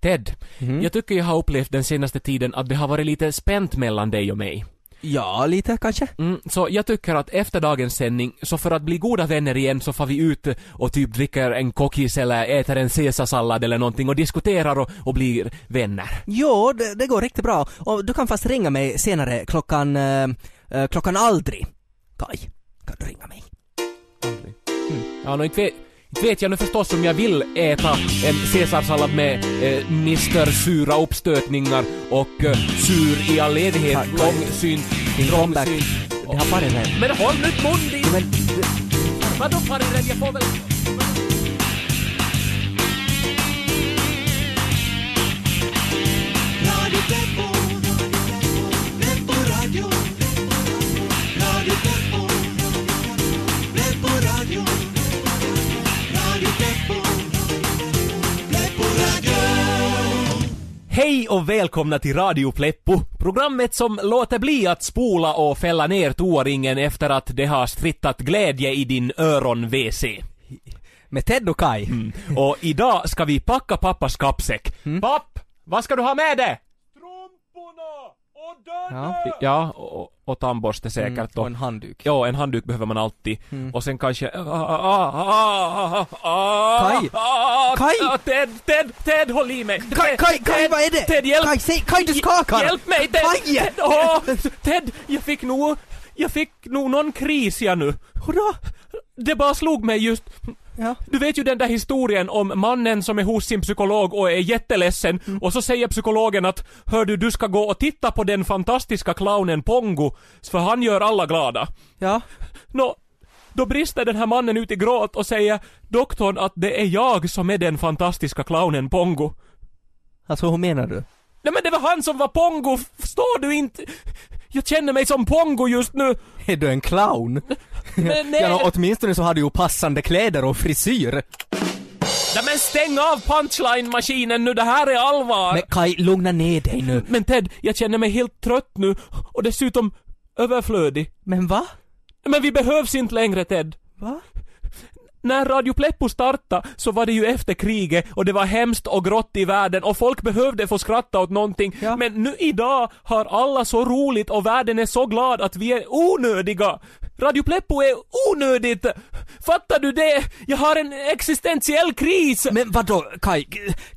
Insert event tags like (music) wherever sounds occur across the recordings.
Ted, jag tycker jag har upplevt den senaste tiden att det har varit lite spänt mellan dig och mig. Ja, lite kanske. Mm, så jag tycker att efter dagens sändning, så för att bli goda vänner igen så får vi ut och typ dricker en kokis eller äter en caesarsallad eller någonting och diskuterar och, och blir vänner. Jo, det, det går riktigt bra. Och du kan fast ringa mig senare klockan, eh, eh, klockan aldrig. Kai, kan du ringa mig? Aldrig. Ja, no, inte, vet, inte vet jag nu förstås om jag vill äta en caesarsallad med eh, Mr Sura uppstötningar och eh, sur i all tack. långsynt, trångsynt. Det har varit redan. Men håll nu mun din! Men, Vadå farbror, jag får väl... Radio Hej och välkomna till Radio Pleppo, programmet som låter bli att spola och fälla ner toaringen efter att det har strittat glädje i din öron-WC. med Ted och Kai. Mm. Och idag ska vi packa pappas kappsäck. Papp! Vad ska du ha med dig? Ja. Ja, och, och tandborste säkert Mm, och en handduk. Ja, en handduk behöver man alltid. Och sen kanske... Kaj! Kaj! Ted, Ted, Ted, håll i mig! Kaj, Kaj, Kaj, vad är det? Ted, hjälp! Kaj, säg, Kaj, du skakar! Hjälp mig Ted! Kaj! Ted, åh, Ted, jag fick nog... Jag fick nog någon kris jag nu. Hurra? Det bara slog mig just... Ja. Du vet ju den där historien om mannen som är hos sin psykolog och är jätteledsen och så säger psykologen att Hör du, du ska gå och titta på den fantastiska clownen Pongo för han gör alla glada. Ja. Nå, då brister den här mannen ut i gråt och säger doktorn att det är jag som är den fantastiska clownen Pongo. Alltså hur menar du? Nej men det var han som var Pongo, förstår du inte? Jag känner mig som Pongo just nu. Är du en clown? (laughs) Men nej. Ja, åtminstone så har du ju passande kläder och frisyr. Nej men stäng av punchline-maskinen nu, det här är allvar. Men Kai, lugna ner dig nu. Men Ted, jag känner mig helt trött nu och dessutom överflödig. Men va? Men vi behövs inte längre Ted. Va? När Radio Pleppo startade så var det ju efter kriget och det var hemskt och grått i världen och folk behövde få skratta åt någonting. Ja. Men nu idag har alla så roligt och världen är så glad att vi är onödiga. Radio Pleppo är onödigt! Fattar du det? Jag har en existentiell kris! Men vadå, Kai?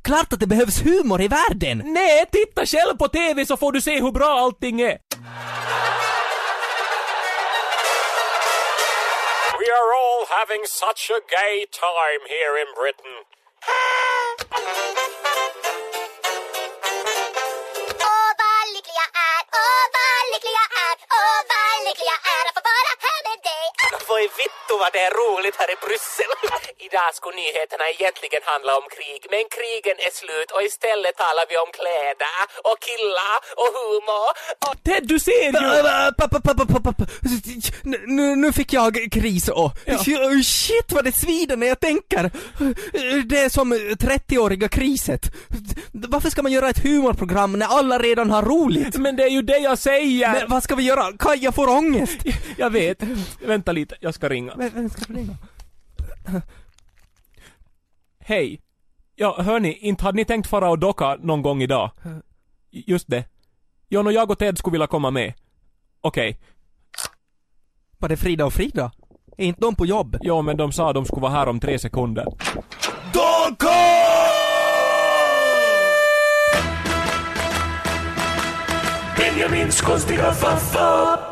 Klart att det behövs humor i världen! Nej, titta själv på TV så får du se hur bra allting är. We are all having such a gay time here in Britain. Åh vad lycklig jag är, åh vad lycklig jag är, åh vad lycklig jag är Vad vittu vad det är roligt här i Bryssel. (laughs) Idag skulle nyheterna egentligen handla om krig, men krigen är slut och istället talar vi om kläder och killar och humor. Och... Ted, du ser ju! Nu, nu fick jag kris och... Shit vad det svider när jag tänker. Det är som 30-åriga kriset. Varför ska man göra ett humorprogram när alla redan har roligt? Men det är ju det jag säger! Men vad ska vi göra? Kaj, jag får ångest. (laughs) Jag vet. Vänta lite, jag ska ringa. Vem vem ska vi ringa? Hej. Ja, hörni, inte hade ni tänkt fara och docka någon gång idag? Just det. John och jag och Ted skulle vilja komma med. Okej. Var det Frida och Frida? Är inte de på jobb? Ja, men de sa de skulle vara här om tre sekunder. Benjamins konstiga faffa.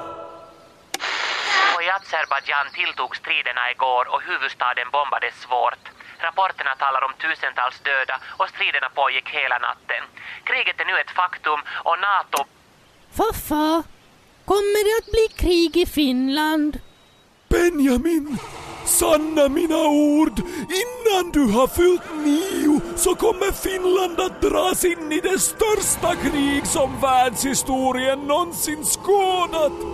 Azerbajdzjan tilltog striderna igår och huvudstaden bombades svårt. Rapporterna talar om tusentals döda och striderna pågick hela natten. Kriget är nu ett faktum och NATO Faffa, kommer det att bli krig i Finland? Benjamin, sanna mina ord. Innan du har fyllt nio så kommer Finland att dras in i det största krig som världshistorien någonsin skådat.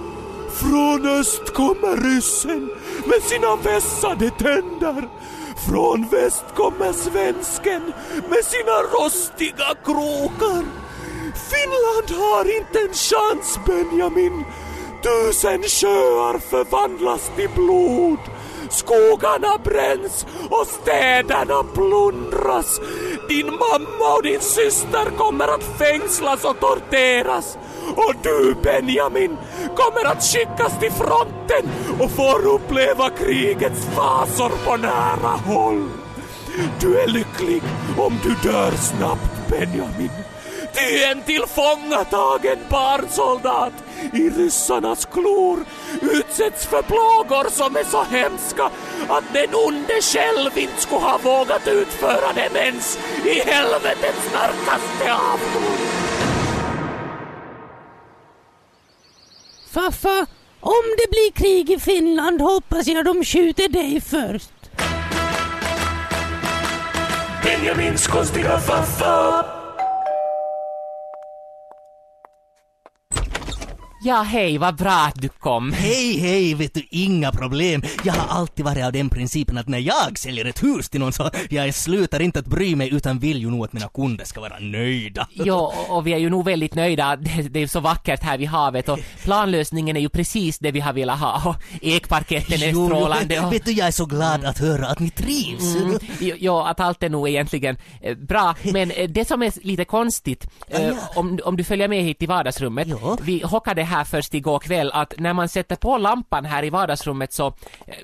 Från öst kommer ryssen med sina vässade tänder. Från väst kommer svensken med sina rostiga krokar. Finland har inte en chans, Benjamin. Tusen sjöar förvandlas till blod. Skogarna bränns och städerna plundras. Din mamma och din syster kommer att fängslas och torteras. Och du Benjamin kommer att skickas till fronten och får uppleva krigets fasor på nära håll. Du är lycklig om du dör snabbt Benjamin. Ty en tillfångatagen barnsoldat i ryssarnas klor utsätts för plågor som är så hemska att den onde själv inte skulle ha vågat utföra dem ens i helvetets mörkaste avgrund. Faffa, om det blir krig i Finland hoppas jag de skjuter dig först. Benjamins konstiga faffa. Ja, hej, vad bra att du kom. Hej, hej, vet du, inga problem. Jag har alltid varit av den principen att när jag säljer ett hus till någon så jag slutar inte att bry mig utan vill ju nog att mina kunder ska vara nöjda. Jo, och vi är ju nog väldigt nöjda. (laughs) Det, är ju så vackert här vid havet och (laughs) planlösningen är ju precis det vi har velat ha och ekparketten är Jo, strålande och... vet du, jag är så glad att höra att ni trivs. Mm, jo, att allt är nog egentligen eh, bra, (laughs) men eh, det som är lite konstigt, eh, Ja, ja. om, om du följer med hit i vardagsrummet, Ja. vi hockade här först igår kväll att när man sätter på lampan här i vardagsrummet så, eh,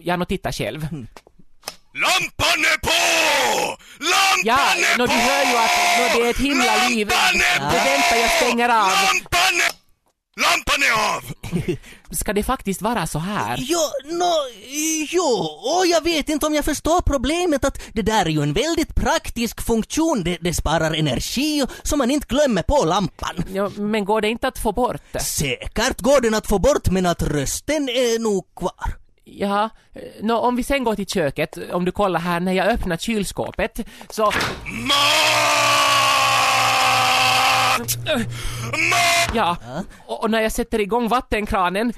ja, nå titta själv. Lampan är på! Lampan Ja, är på! du hör ju att nå, det är ett himla liv. Lampan är Det vänta, jag stänger av. Lampan Lampan är av! (laughs) Ska det faktiskt vara så här? Jo, nå, jo, och jag vet inte om jag förstår problemet att det där är ju en väldigt praktisk funktion, det, det sparar energi och så man inte glömmer på lampan. Ja, men går det inte att få bort det? Säkert går den att få bort men att rösten är nog kvar. Ja, nå, om vi sen går till köket, om du kollar här när jag öppnar kylskåpet, så, Mat! Mat! ja, och, och när jag sätter igång vattenkranen,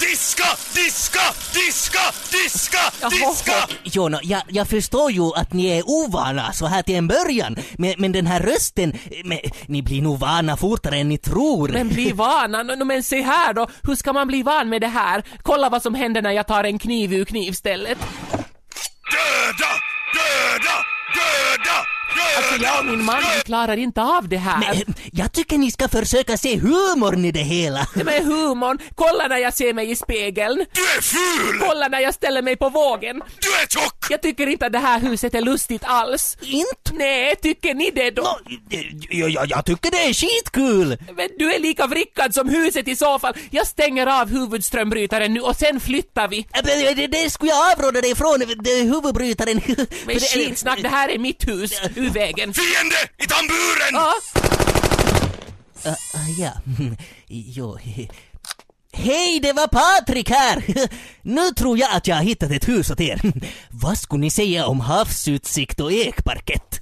Diska, diska, diska, diska, diska! Jo, nå, jag, jag förstår ju att ni är ovana så här till en början, men, men den här rösten, men, ni blir nog vana fortare än ni tror. men bli vana, nå, men se här då, hur ska man bli van med det här? Kolla vad som händer när jag tar en kniv ur knivstället. Alltså jag och min man, vi klarar inte av det här. Men, jag tycker ni ska försöka se humorn i det hela. Med humorn, kolla när jag ser mig i spegeln. Du är ful! Kolla när jag ställer mig på vågen. Du är tjock! Jag tycker inte att det här huset är lustigt alls. Inte? Nej, tycker ni det då? Jag, jag, jag tycker det är skitkul! Men du är lika vrickad som huset i så fall. Jag stänger av huvudströmbrytaren nu och sen flyttar vi. Men Det, det skulle jag avråda dig ifrån, det är huvudbrytaren. (laughs) Men skitsnack, det här är mitt hus. Ur vägen. Fiende i tamburen! Ja, Ah, ah, ja, (laughs) jo. (laughs) Hej, det var Patrik här! (laughs) Nu tror jag att jag har hittat ett hus åt er. Vad skulle ni säga om havsutsikt och ekparkett?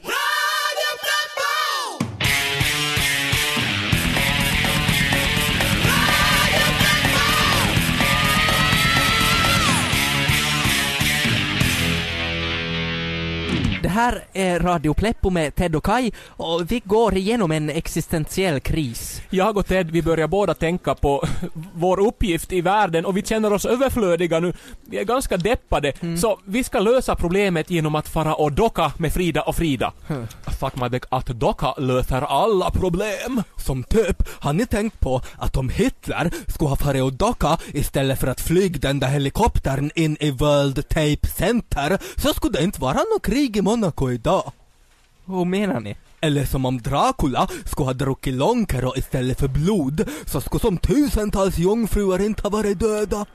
Det här är Radio Pleppo med Ted och Kai och vi går igenom en existentiell kris. Jag och Ted, vi börjar båda tänka på (laughs) vår uppgift i världen och vi känner oss överflödiga nu. Vi är ganska deppade, så vi ska lösa problemet genom att fara och docka med Frida och Frida. Fuck my dick, att docka löser alla problem. Som typ, har ni tänkt på att om Hitler skulle ha farit och docka istället för att flyga den där helikoptern in i World Tape Center så skulle det inte vara något krig i Monaco idag. Vad menar ni? Eller som om Dracula skulle ha druckit Lonkero istället för blod så skulle som tusentals jungfrur inte ha varit döda.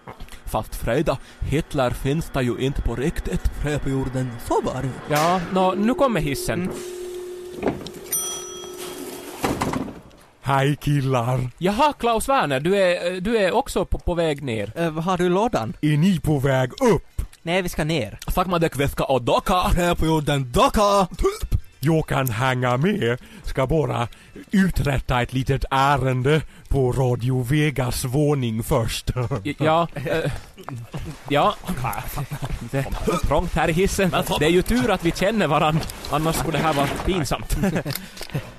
Fast Frida, Hitler finns det ju inte på riktigt. Frö på jorden, så var det. Ja, nå, nu kommer hissen. Hej killar! Jaha, Klaus Werner, du är, du är också på, på väg ner. Äh, har du lådan? Är ni på väg upp? Nej, vi ska ner. Fuck my dick, vi ska och docka. Frö på jorden, docka! Jag kan hänga med. Ska bara uträtta ett litet ärende på Radio Vegas våning först. Ja, eh, ja. Det är trångt här i hissen. Det är ju tur att vi känner varandra, annars skulle det här vara pinsamt. (laughs)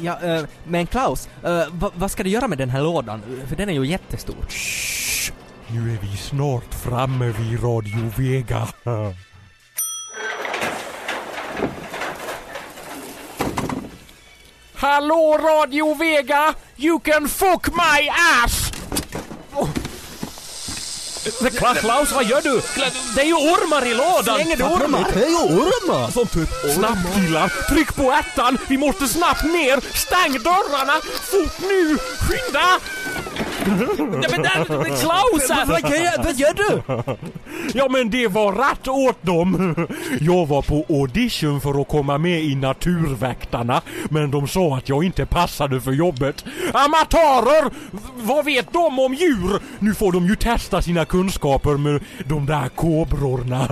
Ja, äh, men Klaus, äh, va, vad ska du göra med den här lådan? För den är ju jättestor. Nu är vi snart framme vid Radio Vega. Hallå Radio Vega! You can fuck my ass! Kla- Klaus, vad gör du? Det är ju ormar i lådan! Slänger du ormar? Det är ju ormar! Som typ Snabbt killar, tryck på ettan! Vi måste snabbt ner! Stäng dörrarna! Fort nu! Skynda! Ja, men där, men Klaus! här- Vad gör, vad gör du? Ja men det var rätt åt dem. Jag var på audition för att komma med i Naturväktarna men de sa att jag inte passade för jobbet. Amatörer! Vad vet de om djur? Nu får de ju testa sina kunskaper med de där kobrorna.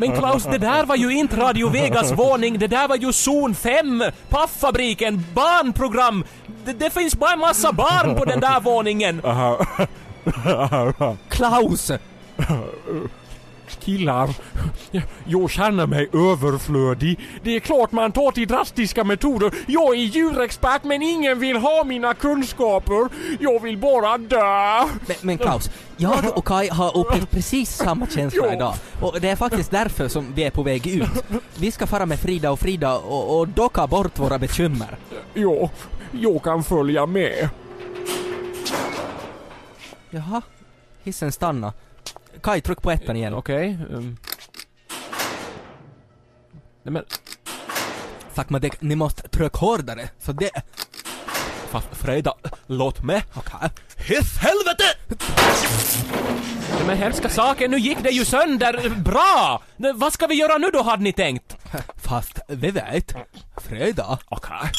Men Klaus, det där var ju inte Radio Vegas våning, det där var ju zon 5! Paffabriken, barnprogram! Det, det finns bara en massa barn på den där våningen! Klaus! Killar, jag känner mig överflödig. Det är klart man tar till drastiska metoder. Jag är djurexpert men ingen vill ha mina kunskaper. Jag vill bara dö. Men, men Klaus, jag och Kai har upplevt precis samma känsla idag. Och det är faktiskt därför som vi är på väg ut. Vi ska fara med Frida och Frida och, och docka bort våra bekymmer. Ja, jag kan följa med. Jaha, hissen stanna. Kai, tryck på ettan igen. Okej. ehm. Nej men, Fuck man, det, ni måste trycka hårdare. Så det... fast Freda, låt mig. Okej. Hiss helvete! Nej, Men hemska saker, nu gick det ju sönder. Bra! Nu, vad ska vi göra nu då hade ni tänkt? Fast vi vet. Fredag. Okej.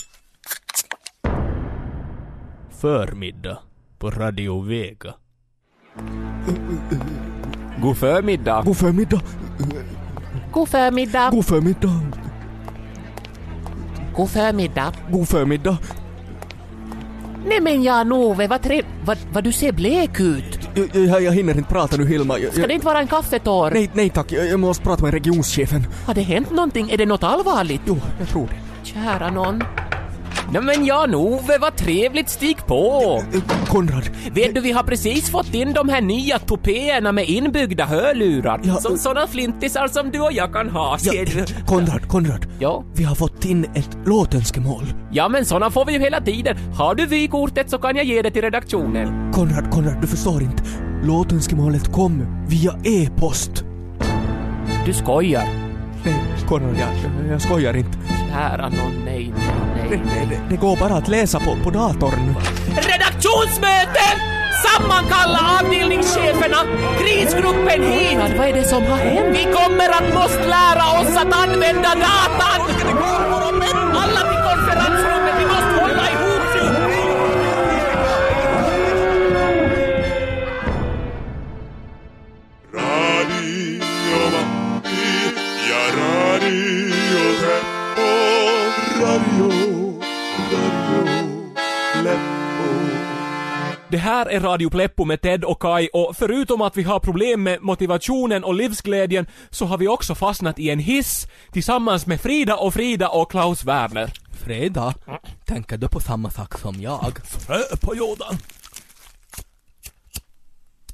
Förmiddag på Radio Vega. God förmiddag. God förmiddag. God förmiddag. God förmiddag. God förmiddag. God förmiddag. Nej men Jan-Ove, vad trev... Vad, vad du ser blek ut. Jag, jag, jag hinner inte prata nu Hilma. Jag, Ska jag, det inte vara en kaffetår? nej, nej tack. Jag, jag måste prata med regionschefen. Har det hänt någonting? Är det något allvarligt? Jo, jag tror det. Kära någon. Nej men Jan-Ove, vad trevligt, stig på! Eh, Konrad. Vet du, vi har precis fått in de här nya tupéerna med inbyggda hörlurar. Ja, eh. sådana flintisar som du och jag kan ha, Ja, ser du. Konrad, Konrad. Ja. Vi har fått in ett låtönskemål. Ja men såna får vi ju hela tiden. Har du vykortet så kan jag ge det till redaktionen. Konrad, Konrad, du förstår inte. Låtönskemålet kom via e-post. Du skojar. Nej, Konrad, jag, jag skojar inte. Kära nån, nej, nej, Det, nej. det, det går bara att läsa på, på datorn. Redaktionsmöte! Sammankalla avdelningscheferna! Krisgruppen hit! Vad är det som har hänt? Vi kommer att måste lära oss att använda datan! Alla till konferensrummet, Det här är Radio Pleppo med Ted och Kai och förutom att vi har problem med motivationen och livsglädjen så har vi också fastnat i en hiss tillsammans med Frida och Frida och Klaus Werner. Freda, tänker du på samma sak som jag? Frö på jorden.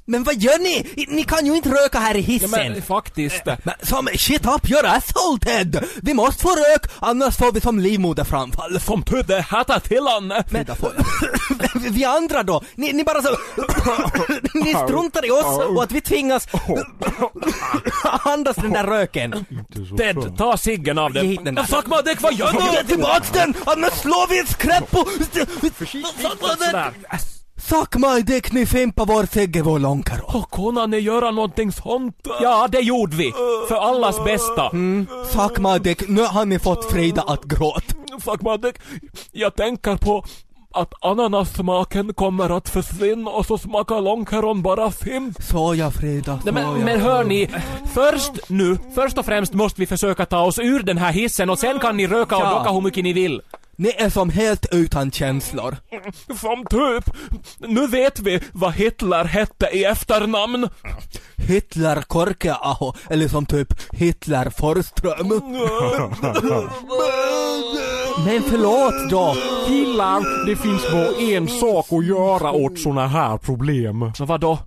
Men vad gör ni? Ni kan ju inte röka här i Ja, hissen. men faktiskt. Men som shit up your asshole Ted! Vi måste få rök, annars får vi som livmoderframfall. Som det hattar till han. Får (laughs) Vi andra då? Ni, ni bara så... (laughs) ni struntar i oss och att vi tvingas (laughs) andas den där röken. Ted, ta ciggen av Ge den. hit den där. Fuck my dick, vad gör Ge du? tillbaks den! Annars slår vi ett skräp på... Sådär. Suck my dick, ni fimpar vår segge vår långkaro. Och kunna ni göra någonting sånt? Ja, det gjorde vi. För allas bästa. Mm, suck my dick, nu har ni fått Frida att gråta. Fuck my dick. Jag tänker på att ananassmaken kommer att försvinna och så smakar långkäron bara fimp. Så ja Frida, så Nej, men, ja. men hörni, först nu, först och främst måste vi försöka ta oss ur den här hissen och sen kan ni röka och Ja. docka hur mycket ni vill. Ni är som helt utan känslor. (laughs) Som typ, nu vet vi vad Hitler hette i efternamn. Hitler Korkeaho, eller som typ Hitler Forström. (laughs) Men förlåt då. Killar, det finns bara en sak att göra åt såna här problem. Så vadå?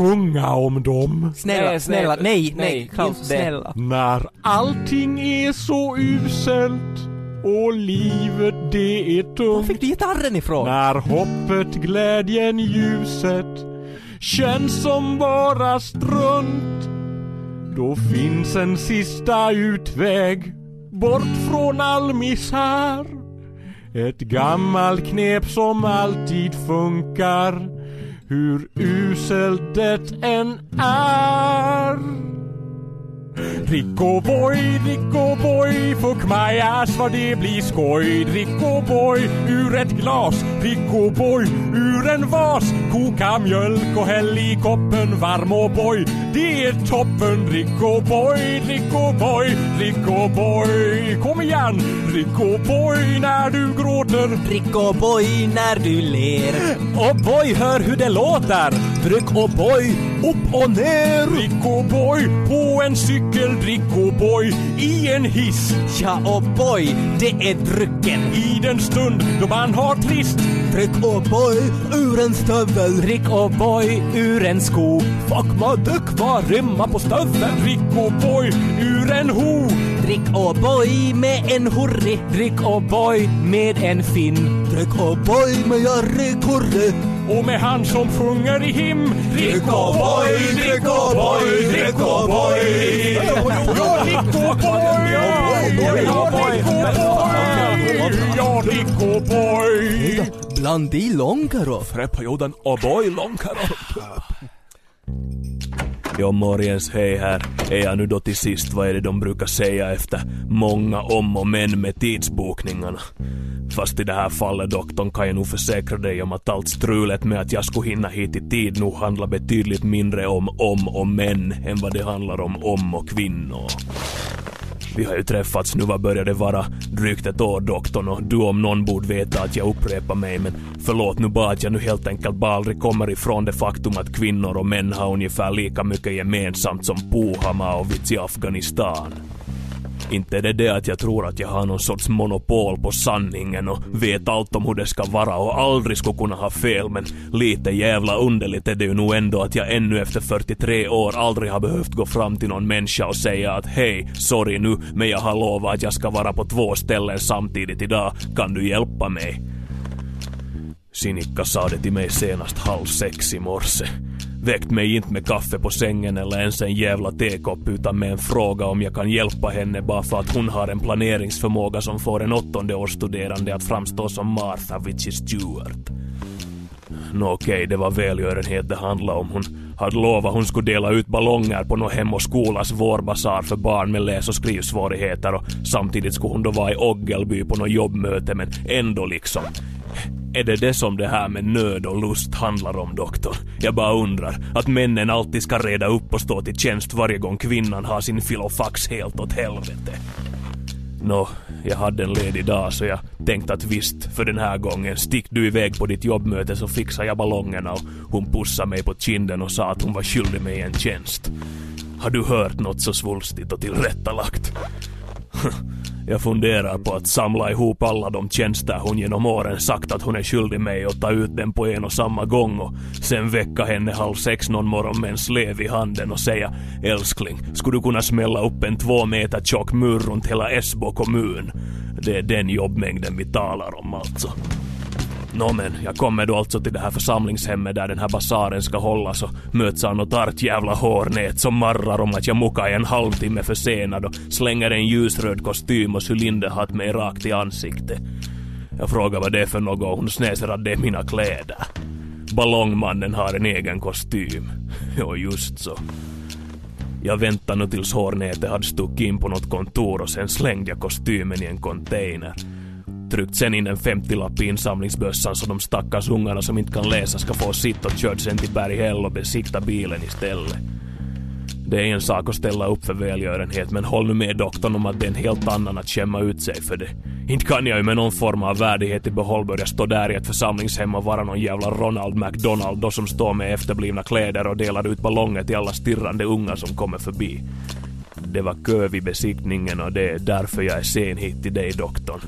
Sjunga om dem. Snälla, Nej, snälla, nej, nej, Klaus, inte snälla. När allting är så uselt och livet det är Var tungt. fick du gitarren ifrån? När hoppet, glädjen, ljuset känns som bara strunt. Då finns en sista utväg bort från all misär. Ett gammalt knep som alltid funkar hur uselt det än är. Drick och boy, drick och boy, fuck my ass vad det blir skoj. Drick och boy ur ett glas, drick och boy ur en vas. Koka mjölk och häll i koppen varm och boy. Det är toppen, drick och boy, drick och boy, drick och boy. Kom igen, drick och boy när du gråter. Drick och boy när du ler. Och boy, hör hur det låter! Tryck och boy, upp och ner! Drick och boy på en cykel, drick och boy i en hiss. Ja och boy, det är drycken. I den stund då man har trist Tryck och boy ur en stövel. Drick och boy ur en sko. Fuck my dick, vad rimmar på stöveln? Drick och boy ur en ho Drick och boy med en hurri. Drick och boy med en fin. Drick och boy med Jari Kurre. Och med han som sjunger i him Drick och boy, drick och boy, drick och boy. Ja, drick och boy Ja, drick och boy Ja, drick och boy Bland i långkaro. Fräppajodan och boy långkaro. Ja, morgens, hej här. Är jag nu då till sist, vad är det de brukar säga efter många om och men med tidsbokningarna? Fast i det här fallet doktorn kan jag nog försäkra dig om att allt strulet med att jag skulle hinna hit i tid nog handlar betydligt mindre om om och män, än vad det handlar om om och kvinnor. Vi har ju träffats nu, vad börjar det vara? Drygt ett år doktorn och du om någon borde veta att jag upprepar mig men förlåt nu bara att jag nu helt enkelt bara aldrig kommer ifrån det faktum att kvinnor och män har ungefär lika mycket gemensamt som Puhama och vits i Afghanistan. Inte är det det att jag tror att jag har någon sorts monopol på sanningen och vet allt om hur det ska vara och aldrig skulle kunna ha fel men lite jävla underligt är det ju nog ändå att jag ännu efter 43 år aldrig har behövt gå fram till någon människa och säga att hej, sorry nu, men jag har lovat att jag ska vara på två ställen samtidigt idag, kan du hjälpa mig? Sinikka sa det till mig senast halv sex i morse. Väckt mig inte med kaffe på sängen eller ens en jävla tekopp utan med en fråga om jag kan hjälpa henne bara för att hon har en planeringsförmåga som får en åttondeårsstuderande att framstå som Martha Vitchy Stewart. Nå okej, det var välgörenhet det handlade om. Hon hade lovat hon skulle dela ut ballonger på någon Hem och skolas vårbasar för barn med läs och skrivsvårigheter och samtidigt skulle hon då vara i Oggelby på något jobbmöte men ändå liksom. Är det det som det här med nöd och lust handlar om, doktor? Jag bara undrar. Att männen alltid ska reda upp och stå till tjänst varje gång kvinnan har sin filofax helt åt helvete. Nå, jag hade en ledig dag så jag tänkte att visst, för den här gången, stick du iväg på ditt jobbmöte så fixar jag ballongerna och hon pussade mig på kinden och sa att hon var skyldig mig en tjänst. Har du hört något så svulstigt och tillrättalagt? (laughs) Jag funderar på att samla ihop alla de tjänster hon genom åren sagt att hon är skyldig mig och ta ut den på en och samma gång och sen väcka henne halv sex någon morgon med en slev i handen och säga älskling, skulle du kunna smälla upp en två meter tjock mur runt hela Esbo kommun? Det är den jobbmängden vi talar om alltså. Nå men, jag kommer då alltså till det här församlingshemmet där den här basaren ska hållas och möts av något art jävla hårnät som marrar om att jag muckar en halvtimme försenad och slänger en ljusröd kostym och cylinderhatt mig rakt i ansiktet. Jag frågar vad det är för något och hon snäser att det är mina kläder. Ballongmannen har en egen kostym. (laughs) Jo, just så. Jag väntade nu tills hårnätet hade stuckit in på något kontor och sen slängde jag kostymen i en container. Tryckt sen in en 50-lapp i insamlingsbössan så de stackars ungarna som inte kan läsa ska få sitt och kört sen till Berghäll och besikta bilen istället. Det är en sak att ställa upp för välgörenhet men håll nu med doktorn om att det är en helt annan att skämma ut sig för det. Inte kan jag ju med någon form av värdighet i behåll börja stå där i ett församlingshem och vara någon jävla Ronald McDonald då som står med efterblivna kläder och delar ut ballonger till alla stirrande ungar som kommer förbi. Det var kö vid besiktningen och det är därför jag är sen hit till dig doktorn.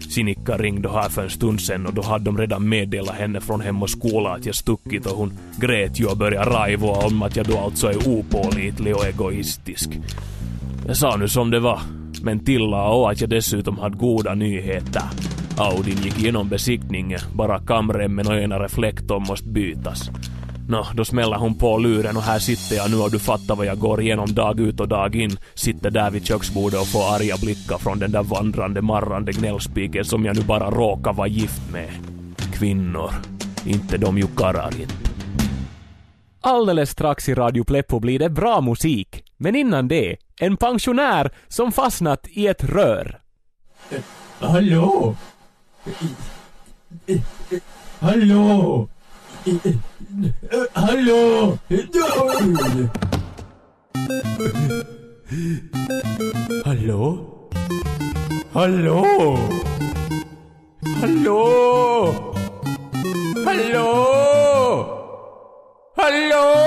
Sinikka ringde här för en stund sen och då hade de redan meddelat henne från Hem och skola att jag stuckit och hon grät ju och började raivoa om att jag då alltså är opålitlig och egoistisk. Jag sa nu som det var, men tillade och att jag dessutom hade goda nyheter. Audin gick igenom besiktningen, bara kamremmen och ena reflektorn måste bytas. Nå, då smäller hon på luren och här sitter jag nu och du fattar vad jag går igenom dag ut och dag in. Sitter där vid köksbordet och får arga blickar från den där vandrande marrande gnällspiken som jag nu bara råkar vara gift med. Kvinnor. Inte de ju karrar inte. Alldeles strax i Radio Pleppo blir det bra musik. Men innan det, en pensionär som fastnat i ett rör. Hallå? Hallå? 할려. 할로? 할로? 할로? 할로? 할로?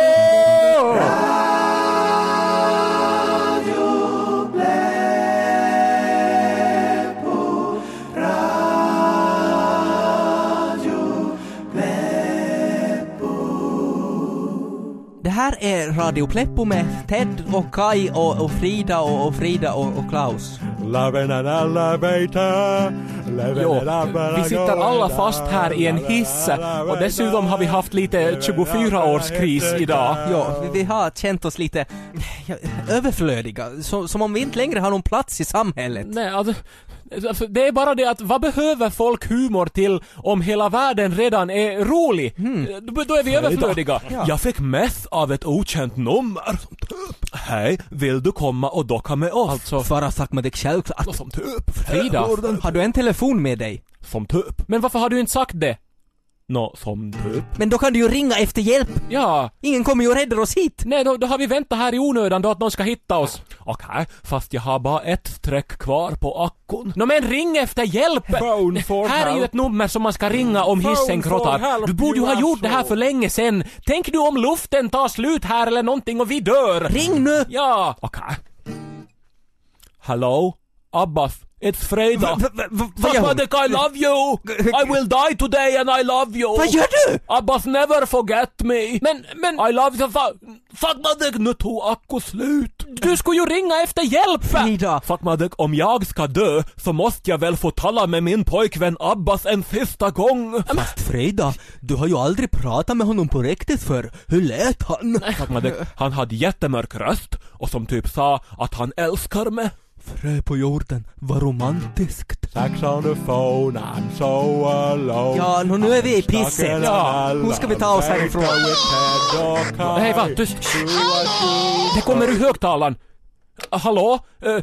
Radio Pleppo med Ted och Kai och, och Frida och, och Frida och, och Klaus. Jo, vi sitter alla fast här i en hiss och dessutom har vi haft lite 24-årskris idag. Ja, vi, har känt oss lite överflödiga, så, som om vi inte längre har någon plats i samhället. Nej, alltså, det är bara det att vad behöver folk humor till om hela världen redan är rolig? Då, då är vi överflödiga. Ja. Jag fick meth av ett okänt nummer. Hej, vill du komma och docka med oss? Alltså, Svara Sakmadek självklart. Som typ. Frida. Har du en telefon med dig? Som typ. men varför har du inte sagt det? Nå, som typ. Men då kan du ju ringa efter hjälp. Ja, Ingen kommer ju och räddar oss hit. nej då, då har vi väntat här i onödan då att någon ska hitta oss. Okej, fast jag har bara ett streck kvar på akkun. Nå men ring efter hjälp! Phone for här är ju help. ett nummer som man ska ringa om hissen help, Du borde ju ha gjort det här för länge sen. Tänk du om luften tar slut här eller någonting och vi dör. Ring nu! Ja! Okej. Hello? Abbas, it's Frida. Va- va- va- vad? Fatmadik, I love you! I will die today and I love you! Vad gör du? Abbas, never forget me! Men, men, I love you, fa- Fatmadik, nu tog akku slut! du skulle ju ringa efter hjälp! Frida! Fatmadik, om jag ska dö så måste jag väl få tala med min pojkvän Abbas en sista gång? Fast Frida, du har ju aldrig pratat med honom på riktigt för Hur lät han? Fatmadik, han hade jättemörk röst och som typ sa att han älskar mig. Frö på jorden, vad romantiskt. Sex on the phone, I'm so alone. Ja, nu, nu är vi i pisset. Ja. Hur ska vi ta oss härifrån? Hej va, tyst! Det kommer ur högtalaren. Hallå? Eh,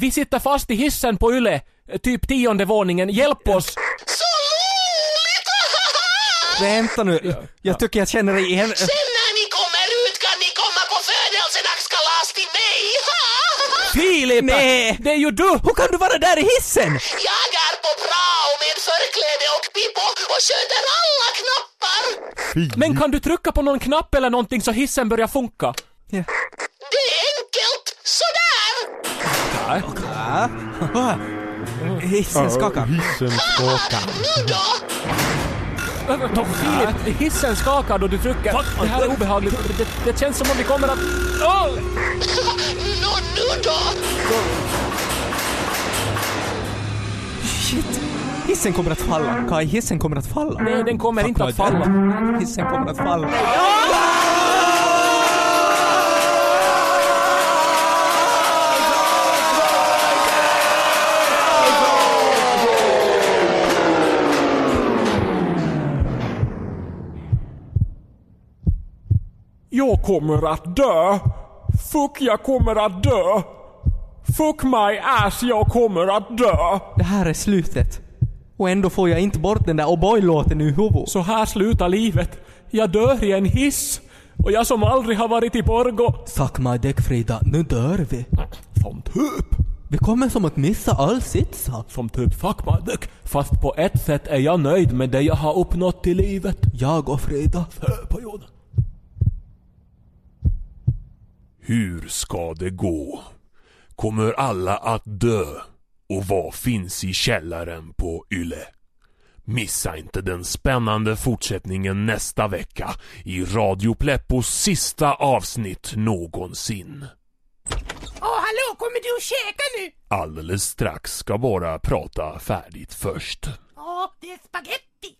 vi sitter fast i hissen på Yle. Eh, Typ tionde våningen. Hjälp oss! Så roligt! (laughs) Vänta nu, jag tycker jag känner igen... Sen när ni kommer ut kan ni komma på födelsedagskalas till mig! Filip! Nej! Det är ju du! Hur kan du vara där i hissen? Jag är på prao med förkläde och pipo och sköter alla knappar! Men kan du trycka på någon knapp eller någonting så hissen börjar funka? Ja. Det är enkelt! Sådär! Ah, Hissen skakar. Hissen skakar. Nu då? Filip, hissen skakar då du trycker. Det här är obehagligt. Det, det känns som om vi kommer att... Åh! Nå, nu då? Shit. Hissen kommer att falla. Kai, hissen kommer att falla. Nej, den kommer inte att falla. Hissen kommer att falla. Kommer att dö. Fuck, jag kommer att dö. Fuck my ass, jag kommer att dö. Det här är slutet. Och ändå får jag inte bort den där O'boy-låten ur huvudet. Så här slutar livet. Jag dör i en hiss. Och jag som aldrig har varit i Borgo. Suck my dick Frida, nu dör vi. Som typ. Vi kommer som att missa all sitsa. Som typ Fatmadik. Fast på ett sätt är jag nöjd med det jag har uppnått i livet. Jag och Frida. Hör på jorden. Hur ska det gå? Kommer alla att dö? Och vad finns i källaren på Yle? Missa inte den spännande fortsättningen nästa vecka i Radio Pleppos sista avsnitt någonsin. Åh, hallå, kommer du att käka nu? Alldeles strax ska bara prata färdigt först. Ja, det är spaghetti.